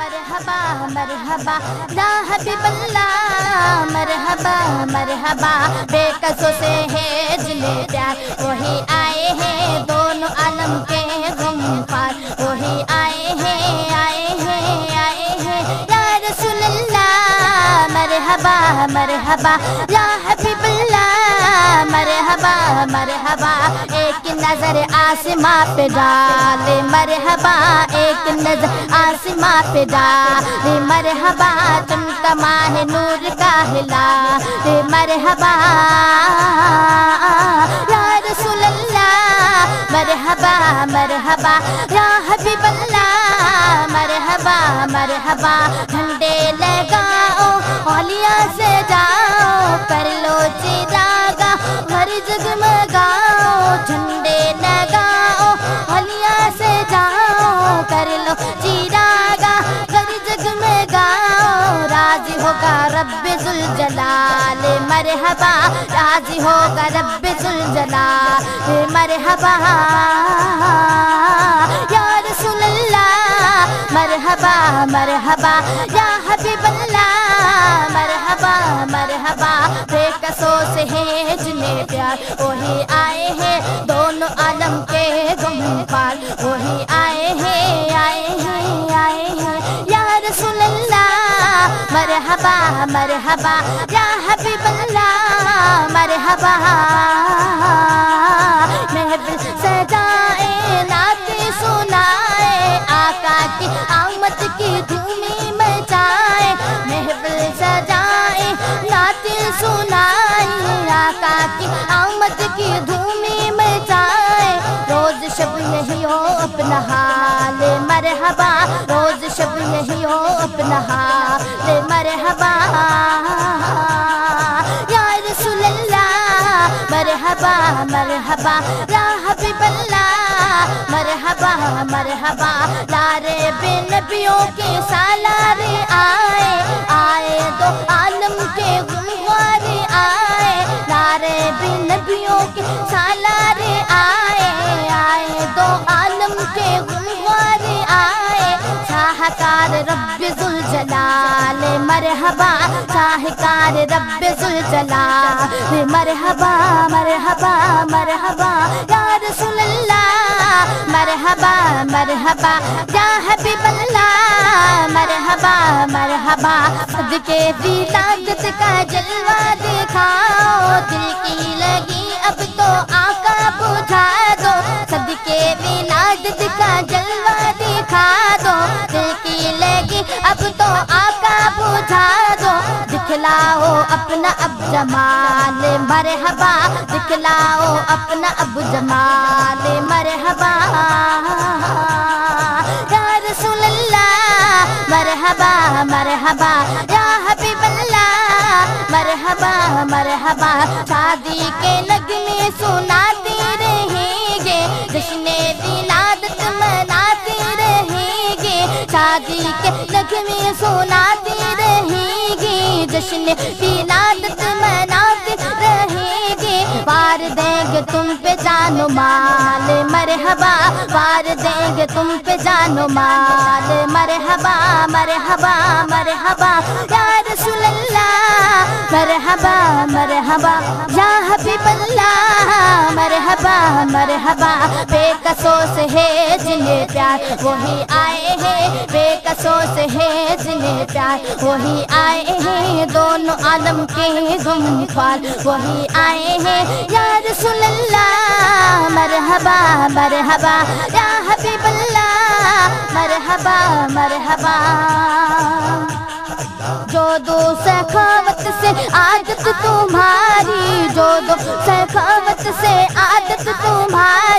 مرحبا مرحبا لا حبیب اللہ مرحبا مرحبا، بے قصوں سے ہے جن پیار، وہی آئے ہیں دونوں عالم کے غم پار، وہی آئے ہیں آئے ہیں آئے ہیں، یا رسول اللہ، مرحبا مرحبا یا حبیب اللہ مرحبا مرحبا مرحبا، ایک نظر آسماں پہ ڈال۔ مرحبا، ایک نظر آسماں پہ ڈال۔ مرحبا، تم کماہ نور کا ہلا۔ مرحبا، یا رسول اللہ۔ مرحبا مرحبا، یا حبیب اللہ۔ مرحبا مرحبا، جھنڈے لگاؤ مرحبا، راضی ہوگا رب ذوالجلال مرحبا، یا رسول اللہ، مرحبا مرحبا، یا حبیب اللہ۔ مرحبا مرحبا بے قصوں سے ہے جنہیں پیار۔ وہی آئے ہیں دونوں عالم کے غم پال وہی آئے مرحبا مرحبا یا حبیب اللہ مرحبا. شب یہی ہو اپنا حال مرحبا، روز شب یہی ہو اپنا حال مرحبا۔ یا رسول اللہ، مرحبا مرحبا، یا حبیب اللہ، مرحبا مرحبا۔ لارے بے نبیوں کے سالارے آئے آئے دو عالم کے گموارے رب ذوالجلال مرحبا، شاہکار رب ذوالجلال مرحبا مرحبا مرحبا، یا رسول اللہ۔ مرحبا مرحبا، یا حبیب اللہ۔ مرحبا مرحبا صدقے ولادت کا جلوہ دکھاؤ۔ دل کی لگی اب دکھلاؤ اپنا اب جمال، مرحبا، دکھلاؤ اپنا اب جمال، مرحبا۔ یا رسول اللہ، مرحبا مرحبا۔ یا حبیب اللہ، مرحبا مرحبا۔ شادی کے نغمے سناتے رہیں گے، جشن ولادت مناتے رہیں گے۔ شادی کے نغمے سناتے جشن ولادت مناتے رہیں گے وار دیں گے تم پہ جانو مال، مرحبا۔ وار دیں گے تم پہ جانو مال، مرحبا مرحبا مرحبا۔ یا رسول اللہ مرحبا مرحبا، یا حبیب اللہ، مرحبا مرحبا بے قصوں ہے جنہیں پیار، وہی آئے ہیں بے قصوں سے ہے جنہیں پیار، وہی آئے ہیں، دونوں عالم کے غم پال وہی آئے ہیں، یا رسول اللہ، مرحبا مرحبا، یا حبیب اللہ، مرحبا مرحبا جو دو سخاوت سے عادت تمہاری جو دو سخاوت سے عادت تمہاری